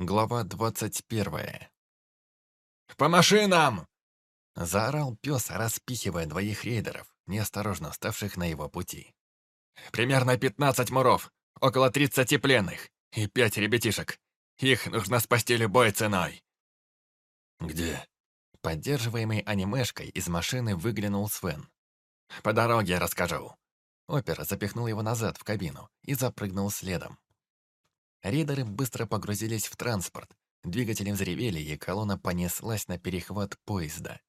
Глава двадцать первая. «По машинам!» Заорал пес, распихивая двоих рейдеров, неосторожно вставших на его пути. «Примерно пятнадцать муров, около тридцати пленных и пять ребятишек. Их нужно спасти любой ценой». «Где?» Поддерживаемый анимешкой из машины выглянул Свен. «По дороге расскажу». Опера запихнул его назад в кабину и запрыгнул следом. Рейдеры быстро погрузились в транспорт. Двигатели взревели, и колонна понеслась на перехват поезда.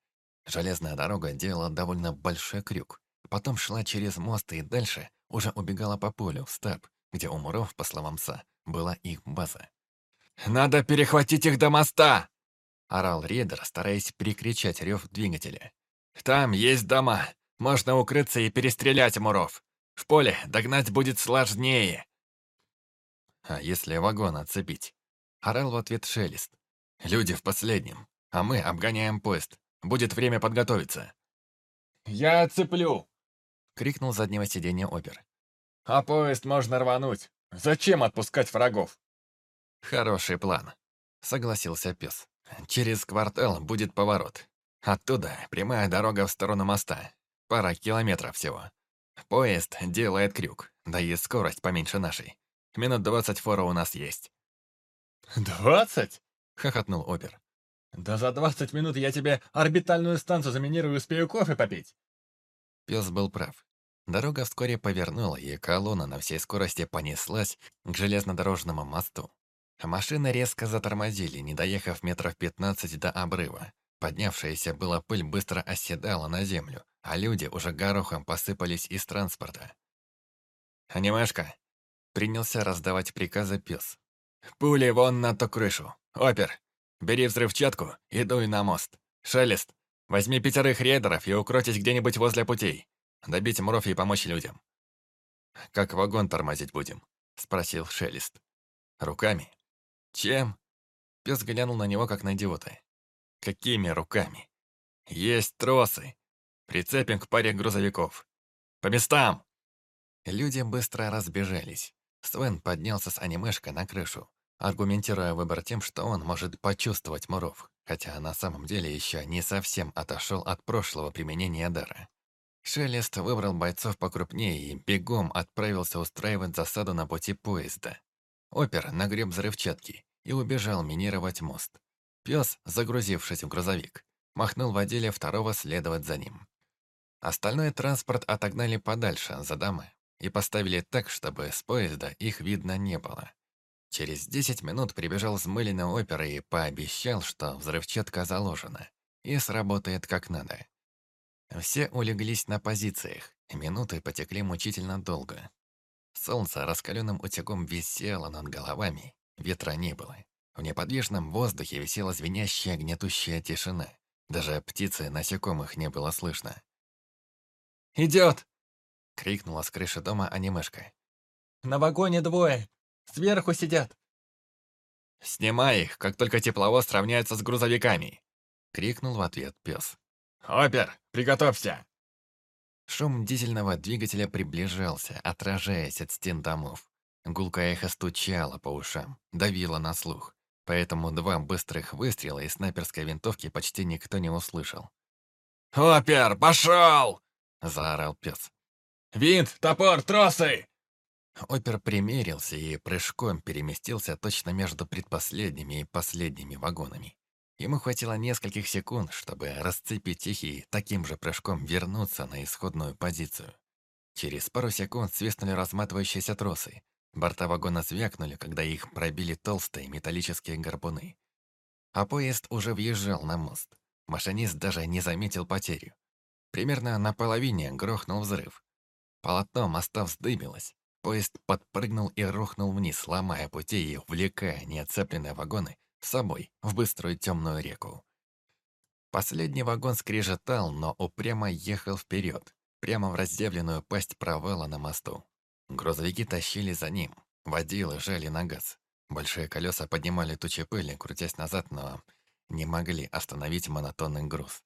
Железная дорога делала довольно большой крюк. Потом шла через мост и дальше уже убегала по полю, в стаб, где у Муров, по словам Са, была их база. «Надо перехватить их до моста!» Орал рейдер, стараясь перекричать рев двигателя. «Там есть дома. Можно укрыться и перестрелять Муров. В поле догнать будет сложнее». «А если вагон отцепить?» Орал в ответ Шелест. «Люди в последнем, а мы обгоняем поезд. Будет время подготовиться». «Я отцеплю!» — крикнул заднего сиденья опер. «А поезд можно рвануть. Зачем отпускать врагов?» «Хороший план», — согласился пес. «Через квартал будет поворот. Оттуда прямая дорога в сторону моста. Пара километров всего. Поезд делает крюк, да и скорость поменьше нашей. Минут двадцать фора у нас есть». «Двадцать?» — хохотнул опер. «Да за двадцать минут я тебе орбитальную станцию заминирую и успею кофе попить». Пес был прав. Дорога вскоре повернула, и колонна на всей скорости понеслась к железнодорожному мосту. Машины резко затормозили, не доехав метров пятнадцать до обрыва. Поднявшаяся была пыль быстро оседала на землю, а люди уже горохом посыпались из транспорта. «Анимешка!» — принялся раздавать приказы пес. «Пули вон на ту крышу! Опер! Бери взрывчатку и дуй на мост! Шелест! Возьми пятерых рейдеров и укройтесь где-нибудь возле путей. Добить муров и помочь людям». «Как вагон тормозить будем?» — спросил Шелест. «Руками?» «Чем?» Пес глянул на него, как на идиота. «Какими руками?» «Есть тросы. Прицепим к паре грузовиков. По местам!» Люди быстро разбежались. Свен поднялся с анимешкой на крышу, аргументируя выбор тем, что он может почувствовать муров, хотя на самом деле еще не совсем отошел от прошлого применения дара. Шелест выбрал бойцов покрупнее и бегом отправился устраивать засаду на пути поезда. Опер нагреб взрывчатки и убежал минировать мост. Пес, загрузившись в грузовик, махнул водиле второго следовать за ним. Остальной транспорт отогнали подальше, за дома, и поставили так, чтобы с поезда их видно не было. Через десять минут прибежал взмыленный опер и пообещал, что взрывчатка заложена и сработает как надо. Все улеглись на позициях, минуты потекли мучительно долго. Солнце раскаленным утюгом висело над головами, ветра не было. В неподвижном воздухе висела звенящая гнетущая тишина. Даже птицы насекомых не было слышно. «Идет!» — крикнула с крыши дома анимешка. «На вагоне двое! Сверху сидят!» «Снимай их, как только тепловоз сравняется с грузовиками!» — крикнул в ответ пес. «Опер, приготовься!» Шум дизельного двигателя приближался, отражаясь от стен домов. Гулкое эхо стучало по ушам, давило на слух. Поэтому два быстрых выстрела из снайперской винтовки почти никто не услышал. «Опер, пошел!» — заорал пес. «Винт, топор, тросы!» Опер примерился и прыжком переместился точно между предпоследними и последними вагонами. Ему хватило нескольких секунд, чтобы расцепить их и таким же прыжком вернуться на исходную позицию. Через пару секунд свистнули разматывающиеся тросы. Борта вагона звякнули, когда их пробили толстые металлические гарпуны. А поезд уже въезжал на мост. Машинист даже не заметил потерю. Примерно на половине грохнул взрыв. Полотно моста вздыбилось. Поезд подпрыгнул и рухнул вниз, ломая пути и увлекая неоцепленные вагоны с собой в быструю темную реку. Последний вагон скрежетал, но упрямо ехал вперед, прямо в раздевленную пасть провала на мосту. Грузовики тащили за ним, водилы жали на газ. Большие колеса поднимали тучи пыли, крутясь назад, но не могли остановить монотонный груз.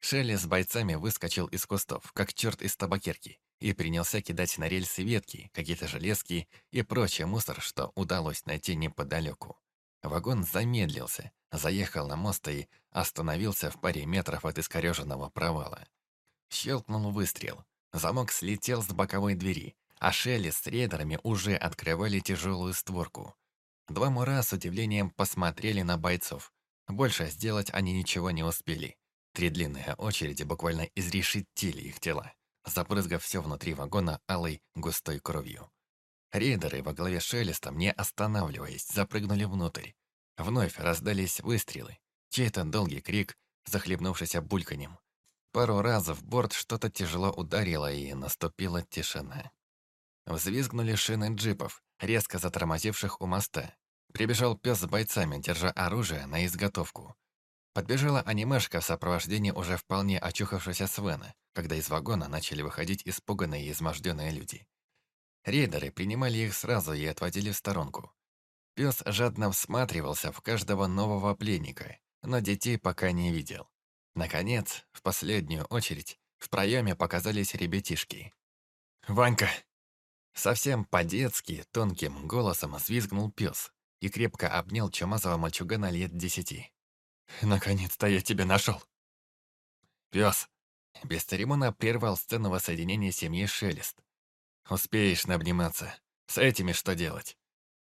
Шелли с бойцами выскочил из кустов, как черт из табакерки, и принялся кидать на рельсы ветки, какие-то железки и прочий мусор, что удалось найти неподалеку. Вагон замедлился, заехал на мост и остановился в паре метров от искореженного провала. Щелкнул выстрел. Замок слетел с боковой двери, а Шелли с рейдерами уже открывали тяжелую створку. Два мура с удивлением посмотрели на бойцов. Больше сделать они ничего не успели. Три длинные очереди буквально изрешетили их тела, запрызгав все внутри вагона алой густой кровью. Рейдеры во главе Шелестом, не останавливаясь, запрыгнули внутрь. Вновь раздались выстрелы. Чей-то долгий крик, захлебнувшийся бульканем. Пару раз в борт что-то тяжело ударило, и наступила тишина. Взвизгнули шины джипов, резко затормозивших у моста. Прибежал пес с бойцами, держа оружие на изготовку. Подбежала анимешка в сопровождении уже вполне очухавшегося Свена, когда из вагона начали выходить испуганные и изможденные люди. Рейдеры принимали их сразу и отводили в сторонку. Пес жадно всматривался в каждого нового пленника, но детей пока не видел. Наконец, в последнюю очередь, в проеме показались ребятишки. «Ванька!» Совсем по-детски, тонким голосом свизгнул пес и крепко обнял чумазого мальчугана лет десяти. «Наконец-то я тебя нашел!» «Пес!» Без церемона прервал сцену воссоединения семьи Шелест. «Успеешь наобниматься. С этими что делать?»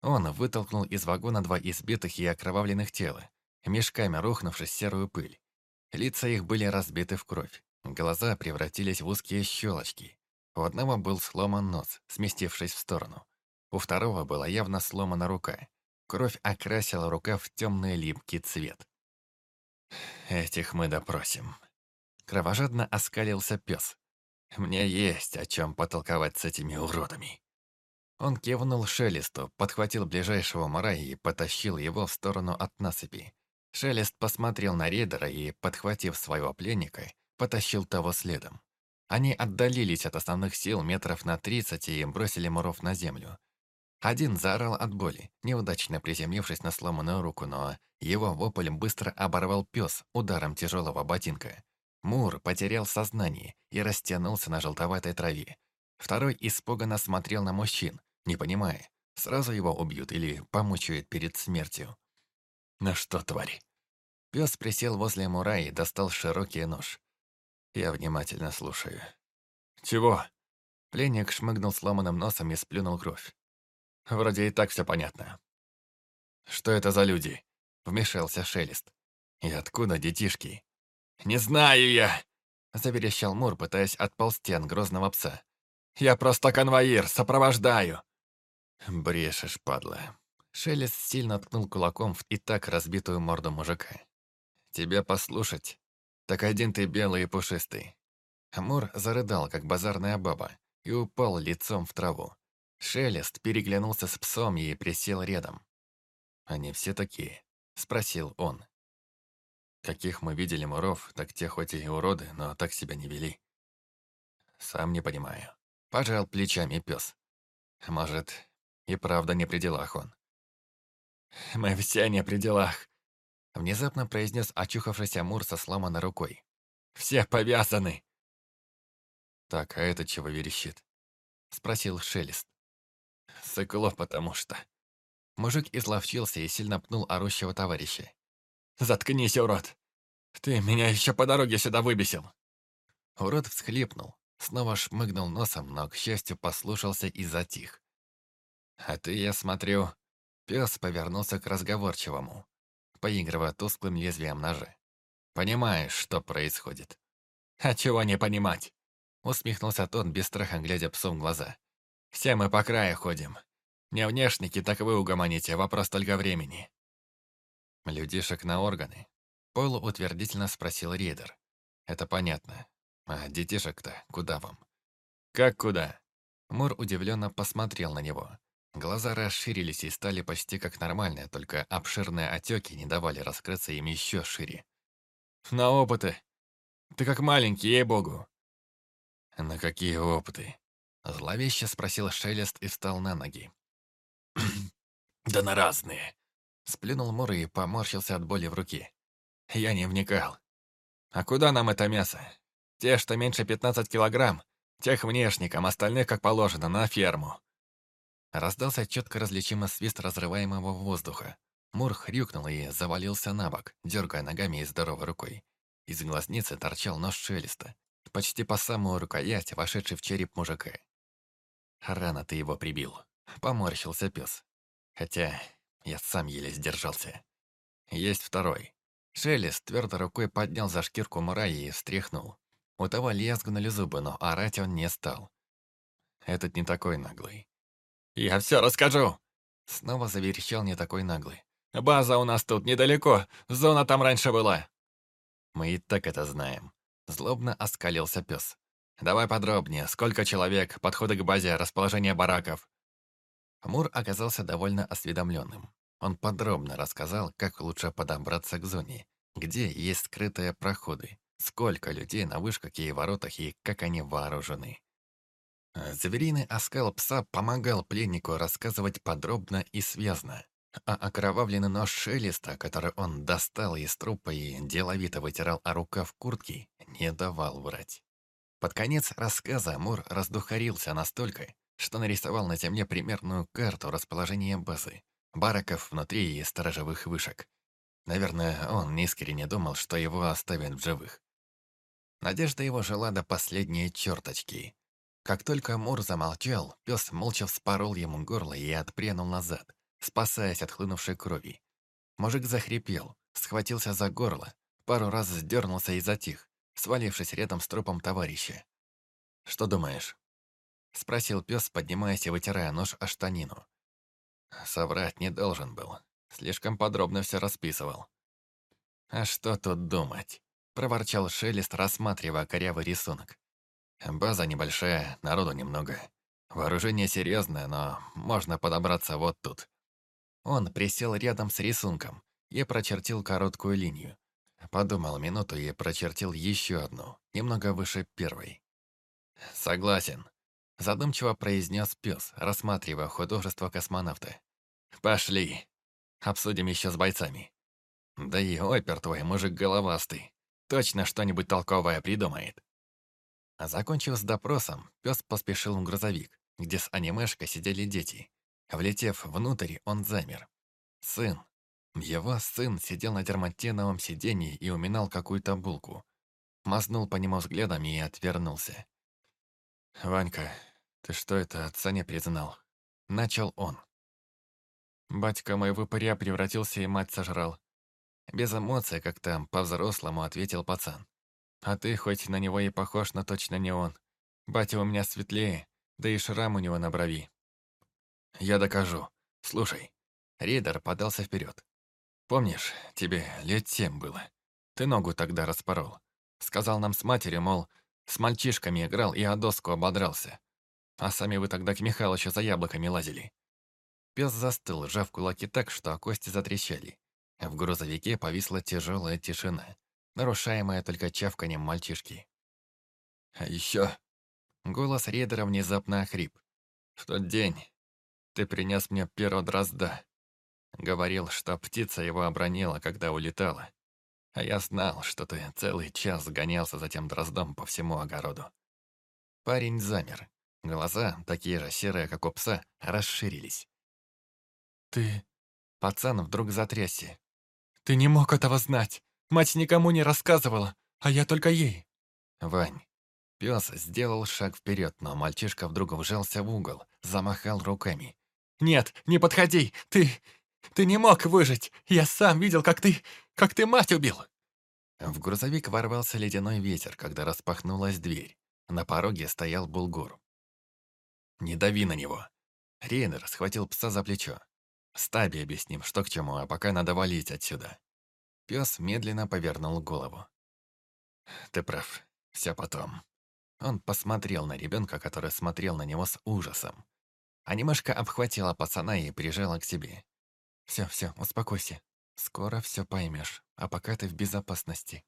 Он вытолкнул из вагона два избитых и окровавленных тела, мешками рухнувшись серую пыль. Лица их были разбиты в кровь. Глаза превратились в узкие щелочки. У одного был сломан нос, сместившись в сторону. У второго была явно сломана рука. Кровь окрасила рука в темный липкий цвет. «Этих мы допросим». Кровожадно оскалился пес. «Мне есть о чем потолковать с этими уродами». Он кивнул Шелесту, подхватил ближайшего мара и потащил его в сторону от насыпи. Шелест посмотрел на рейдера и, подхватив своего пленника, потащил того следом. Они отдалились от основных сил метров на тридцать и бросили муров на землю. Один заорал от боли, неудачно приземлившись на сломанную руку, но его вопль быстро оборвал пес ударом тяжелого ботинка. Мур потерял сознание и растянулся на желтоватой траве. Второй испуганно смотрел на мужчин, не понимая, сразу его убьют или помучают перед смертью. «На что, тварь?» Пес присел возле Мура и достал широкий нож. Я внимательно слушаю. «Чего?» Пленник шмыгнул сломанным носом и сплюнул кровь. «Вроде и так все понятно». «Что это за люди?» Вмешался Шелест. «И откуда детишки?» «Не знаю я!» Заверещал Мур, пытаясь отползти от грозного пса. «Я просто конвоир, сопровождаю!» «Брешешь, падла!» Шелест сильно ткнул кулаком в и так разбитую морду мужика. «Тебя послушать? Так один ты белый и пушистый». Амур зарыдал, как базарная баба, и упал лицом в траву. Шелест переглянулся с псом и присел рядом. «Они все такие?» — спросил он. «Каких мы видели муров, так те хоть и уроды, но так себя не вели». «Сам не понимаю». Пожал плечами пес. «Может, и правда не при делах он». «Мы все не при делах», — внезапно произнес очухавшийся Мур со сломанной рукой. «Все повязаны!» «Так, а это чего верещит?» — спросил Шелест. «Сыкло, потому что...» Мужик изловчился и сильно пнул орущего товарища. «Заткнись, урод! Ты меня еще по дороге сюда выбесил!» Урод всхлипнул, снова шмыгнул носом, но, к счастью, послушался и затих. «А ты, я смотрю...» Пес повернулся к разговорчивому, поигрывая тусклым лезвием ножа. «Понимаешь, что происходит?» «А чего не понимать?» Усмехнулся тот, без страха глядя псу в глаза. «Все мы по краю ходим. Не внешники, так вы угомоните, вопрос только времени». «Людишек на органы?» Полуутвердительно спросил рейдер. «Это понятно. А детишек-то куда вам?» «Как куда?» Мур удивленно посмотрел на него. Глаза расширились и стали почти как нормальные, только обширные отеки не давали раскрыться им еще шире. «На опыты! Ты как маленький, ей-богу!» «На какие опыты?» Зловеще спросил Шелест и встал на ноги. «Да на разные!» Сплюнул Мур и поморщился от боли в руке. «Я не вникал. А куда нам это мясо? Те, что меньше 15 килограмм, тех внешникам, остальных, как положено, на ферму. Раздался четко различимый свист разрываемого воздуха. Мур хрюкнул и завалился на бок, дергая ногами и здоровой рукой. Из глазницы торчал нож шелеста, почти по самую рукоять, вошедший в череп мужика. Рано ты его прибил. Поморщился пес. Хотя я сам еле сдержался. Есть второй. Шелест твердой рукой поднял за шкирку Мурая и встряхнул. У того лязгнули зубы, но орать он не стал. Этот не такой наглый. «Я все расскажу!» Снова заверещал не такой наглый. «База у нас тут недалеко, зона там раньше была». «Мы и так это знаем». Злобно оскалился пес. «Давай подробнее, сколько человек, подходы к базе, расположение бараков». Мур оказался довольно осведомленным. Он подробно рассказал, как лучше подобраться к зоне, где есть скрытые проходы, сколько людей на вышках и воротах и как они вооружены. Звериный оскал пса помогал пленнику рассказывать подробно и связно, а окровавленный нож шелеста, который он достал из трупа и деловито вытирал о рукав куртки, не давал врать. Под конец рассказа Мур раздухарился настолько, что нарисовал на земле примерную карту расположения базы, бараков внутри и сторожевых вышек. Наверное, он искренне думал, что его оставят в живых. Надежда его жила до последней черточки. Как только Мур замолчал, пес молча вспорол ему горло и отпрянул назад, спасаясь от хлынувшей крови. Мужик захрипел, схватился за горло, пару раз сдернулся и затих, свалившись рядом с трупом товарища. «Что думаешь?» — спросил пес, поднимаясь и вытирая нож о штанину. Соврать не должен был. Слишком подробно все расписывал. «А что тут думать?» — проворчал Шелест, рассматривая корявый рисунок. «База небольшая, народу немного. Вооружение серьезное, но можно подобраться вот тут». Он присел рядом с рисунком и прочертил короткую линию. Подумал минуту и прочертил еще одну, немного выше первой. «Согласен», — задумчиво произнес пес, рассматривая художество космонавта. «Пошли. Обсудим еще с бойцами. Да и опер твой, мужик головастый. Точно что-нибудь толковое придумает». Закончив с допросом, пес поспешил в грузовик, где с анимешкой сидели дети. Влетев внутрь, он замер. Сын. Его сын сидел на дерматиновом сиденье и уминал какую-то булку. Мазнул по нему взглядом и отвернулся. «Ванька, ты что это отца не признал?» Начал он. Батька моего паря превратился и мать сожрал. Без эмоций, как там, по-взрослому ответил пацан. А ты хоть на него и похож, но точно не он. Батя у меня светлее, да и шрам у него на брови. Я докажу. Слушай. Рейдер подался вперед. Помнишь, тебе лет семь было. Ты ногу тогда распорол. Сказал нам с матерью, мол, с мальчишками играл и о доску ободрался. А сами вы тогда к Михалычу за яблоками лазили. Пес застыл, сжав кулаки так, что кости затрещали. В грузовике повисла тяжелая тишина, нарушаемая только чавканием мальчишки. «А еще...» Голос рейдера внезапно охрип. «В тот день ты принес мне перо дрозда. Говорил, что птица его обронила, когда улетала. А я знал, что ты целый час гонялся за тем дроздом по всему огороду». Парень замер. Глаза, такие же серые, как у пса, расширились. «Ты...» Пацан вдруг затрясся. «Ты не мог этого знать! Мать никому не рассказывала, а я только ей!» «Вань...» Пес сделал шаг вперед, но мальчишка вдруг вжался в угол, замахал руками. «Нет, не подходи! Ты... ты не мог выжить! Я сам видел, как ты... как ты мать убил!» В грузовик ворвался ледяной ветер, когда распахнулась дверь. На пороге стоял булгур. «Не дави на него!» Рейнер схватил пса за плечо. Стабе объясним, что к чему, а пока надо валить отсюда». Пес медленно повернул голову. «Ты прав. Все потом». Он посмотрел на ребенка, который смотрел на него с ужасом. Анимашка обхватила пацана и прижала к себе. «Все, все, успокойся. Скоро все поймешь, а пока ты в безопасности».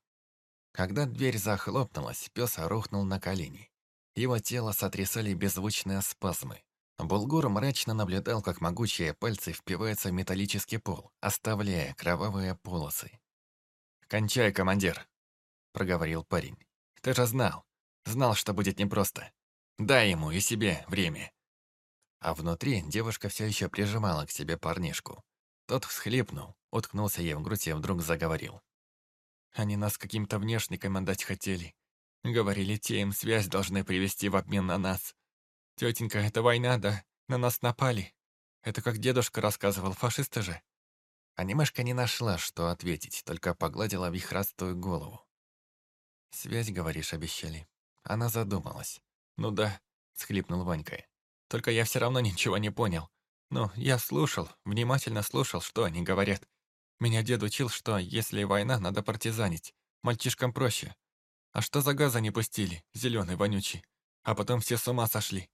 Когда дверь захлопнулась, пес рухнул на колени. Его тело сотрясали беззвучные спазмы. Булгур мрачно наблюдал, как могучие пальцы впиваются в металлический пол, оставляя кровавые полосы. «Кончай, командир», — проговорил парень. «Ты же знал. Знал, что будет непросто. Дай ему и себе время». А внутри девушка все еще прижимала к себе парнишку. Тот всхлипнул, уткнулся ей в грудь и вдруг заговорил. Они нас каким-то внешником отдать хотели. Говорили, те им связь должны привести в обмен на нас. Тетенька, это война, да? На нас напали. Это как дедушка рассказывал, фашисты же. Анимешка не нашла, что ответить, только погладила вихрастую голову. «Связь, говоришь, обещали?» Она задумалась. «Ну да», — схлипнул Ванька. «Только я все равно ничего не понял. Ну, я слушал, внимательно слушал, что они говорят. Меня дед учил, что если война, надо партизанить. Мальчишкам проще. А что за газа не пустили, зеленый, вонючий? А потом все с ума сошли.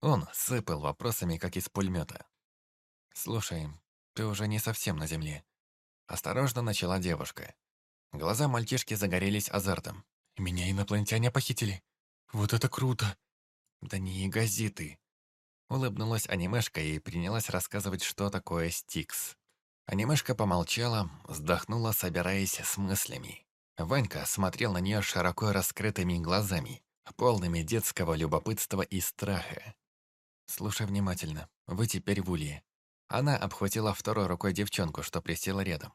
Он сыпал вопросами, как из пулемета. «Слушай, ты уже не совсем на земле». Осторожно начала девушка. Глаза мальчишки загорелись азартом. «Меня инопланетяне похитили. Вот это круто!» «Да не газеты!» Улыбнулась анимешка и принялась рассказывать, что такое Стикс. Анимешка помолчала, вздохнула, собираясь с мыслями. Ванька смотрел на нее широко раскрытыми глазами, полными детского любопытства и страха. «Слушай внимательно, вы теперь в Улье». Она обхватила второй рукой девчонку, что присела рядом.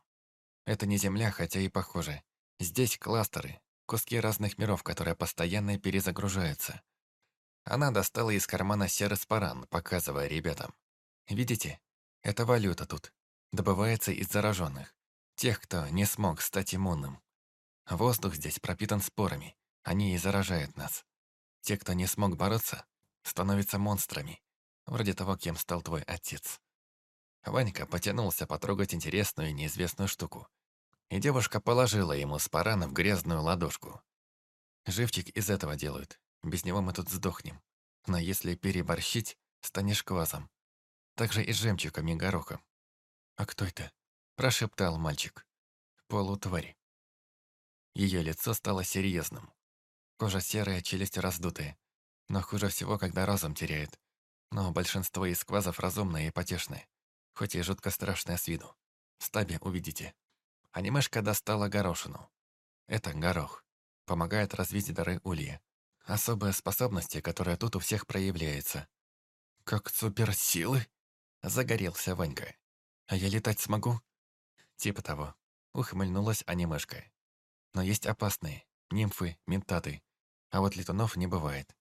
«Это не Земля, хотя и похоже. Здесь кластеры, куски разных миров, которые постоянно перезагружаются». Она достала из кармана серый спаран, показывая ребятам. «Видите? Это валюта тут добывается из зараженных, тех, кто не смог стать иммунным. Воздух здесь пропитан спорами, они и заражают нас. Те, кто не смог бороться, становятся монстрами, вроде того, кем стал твой отец. Ванька потянулся потрогать интересную и неизвестную штуку, и девушка положила ему с парана в грязную ладошку. Живчик из этого делают, без него мы тут сдохнем. Но если переборщить, станешь квазом. Так же и с жемчугом и горохом. «А кто это?» – прошептал мальчик. Полутварь. Ее лицо стало серьезным. Кожа серая, челюсть раздутая. Но хуже всего, когда разум теряет. Но большинство из квазов разумные и потешные. Хоть и жутко страшное с виду. В стабе увидите. Анимешка достала горошину. Это горох. Помогает развить дары улья. Особые способности, которые тут у всех проявляются. «Как суперсилы?» Загорелся Ванька. А я летать смогу? Типа того. Ухмыльнулась анимешка. Но есть опасные. Нимфы, ментаты. А вот летунов не бывает.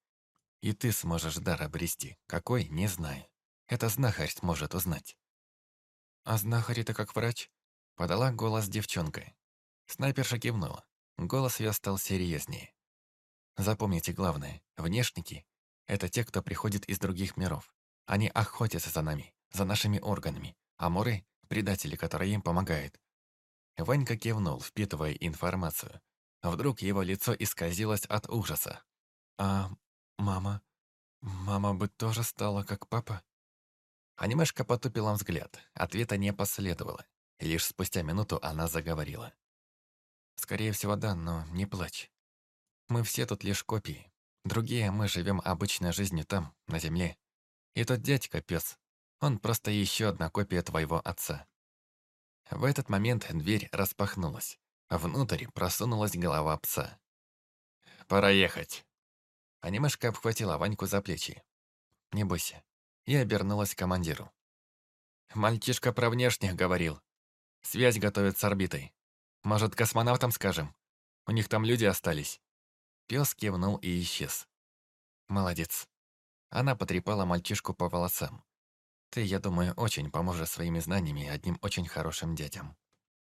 И ты сможешь дар обрести. Какой, не знаю. Это знахарь сможет узнать. А знахарь это как врач? Подала голос девчонка. Снайперша кивнула. Голос ее стал серьезнее. Запомните главное. Внешники — это те, кто приходит из других миров. Они охотятся за нами, за нашими органами, а Муры — предатели, которые им помогают. Ванька кивнул, впитывая информацию. Вдруг его лицо исказилось от ужаса. «А мама? Мама бы тоже стала как папа?» Анимешка потупила взгляд. Ответа не последовало. Лишь спустя минуту она заговорила. «Скорее всего, да, но не плачь. Мы все тут лишь копии. Другие мы живем обычной жизнью там, на земле. И тот дядька, пес, он просто еще одна копия твоего отца». В этот момент дверь распахнулась. Внутрь просунулась голова пса. «Пора ехать». Анимешка обхватила Ваньку за плечи. «Не бойся». И обернулась к командиру. «Мальчишка про внешних говорил. Связь готовят с орбитой. Может, космонавтам скажем? У них там люди остались». Пес кивнул и исчез. «Молодец». Она потрепала мальчишку по волосам. Ты, я думаю, очень поможешь своими знаниями одним очень хорошим детям.